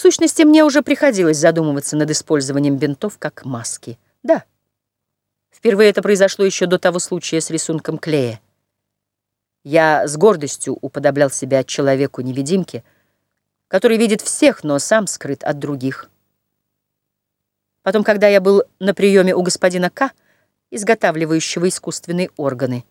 сущности, мне уже приходилось задумываться над использованием бинтов как маски. Да, впервые это произошло еще до того случая с рисунком клея. Я с гордостью уподоблял себя человеку-невидимке, который видит всех, но сам скрыт от других. Потом, когда я был на приеме у господина К., изготавливающего искусственные органы,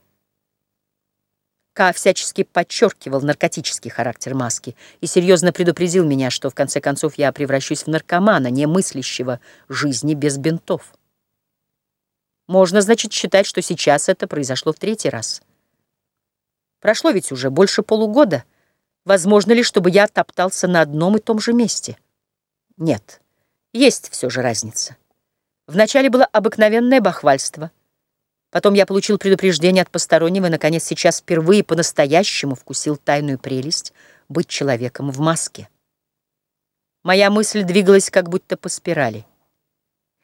К. всячески подчеркивал наркотический характер маски и серьезно предупредил меня, что в конце концов я превращусь в наркомана, не мыслящего жизни без бинтов. Можно, значит, считать, что сейчас это произошло в третий раз. Прошло ведь уже больше полугода. Возможно ли, чтобы я топтался на одном и том же месте? Нет, есть все же разница. Вначале было обыкновенное бахвальство. Потом я получил предупреждение от постороннего и, наконец, сейчас впервые по-настоящему вкусил тайную прелесть быть человеком в маске. Моя мысль двигалась как будто по спирали.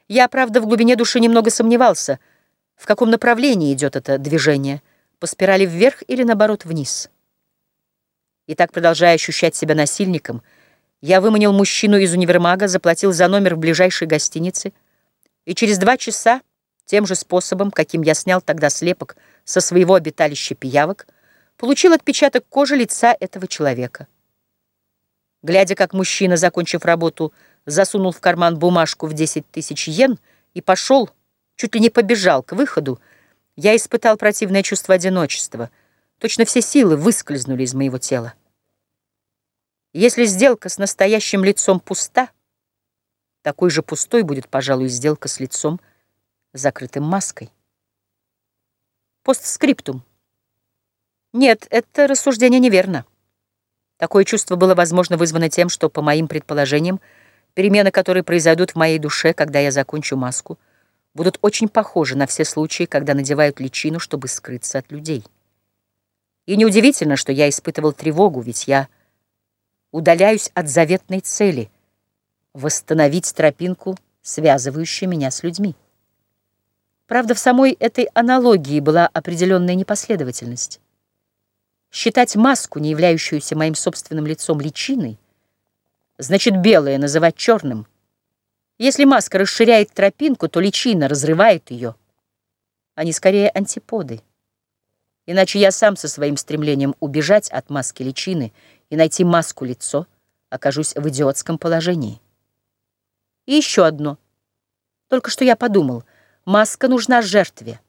Я, правда, в глубине души немного сомневался, в каком направлении идет это движение — по спирали вверх или, наоборот, вниз. И так, продолжая ощущать себя насильником, я выманил мужчину из универмага, заплатил за номер в ближайшей гостинице, и через два часа, тем же способом, каким я снял тогда слепок со своего обиталища пиявок, получил отпечаток кожи лица этого человека. Глядя, как мужчина, закончив работу, засунул в карман бумажку в 10 тысяч йен и пошел, чуть ли не побежал к выходу, я испытал противное чувство одиночества. Точно все силы выскользнули из моего тела. Если сделка с настоящим лицом пуста, такой же пустой будет, пожалуй, сделка с лицом, закрытым маской. Постскриптум. Нет, это рассуждение неверно. Такое чувство было, возможно, вызвано тем, что, по моим предположениям, перемены, которые произойдут в моей душе, когда я закончу маску — будут очень похожи на все случаи, когда надевают личину, чтобы скрыться от людей. И неудивительно, что я испытывал тревогу, ведь я удаляюсь от заветной цели — восстановить тропинку, связывающую меня с людьми. Правда, в самой этой аналогии была определенная непоследовательность. Считать маску, не являющуюся моим собственным лицом, личиной, значит белое называть черным — если маска расширяет тропинку, то личина разрывает ее. Они скорее антиподы. Иначе я сам со своим стремлением убежать от маски личины и найти маску-лицо окажусь в идиотском положении. И еще одно. Только что я подумал, маска нужна жертве,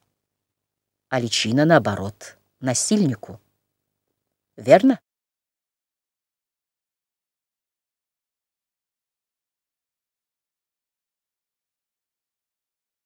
а личина, наоборот, насильнику. Верно?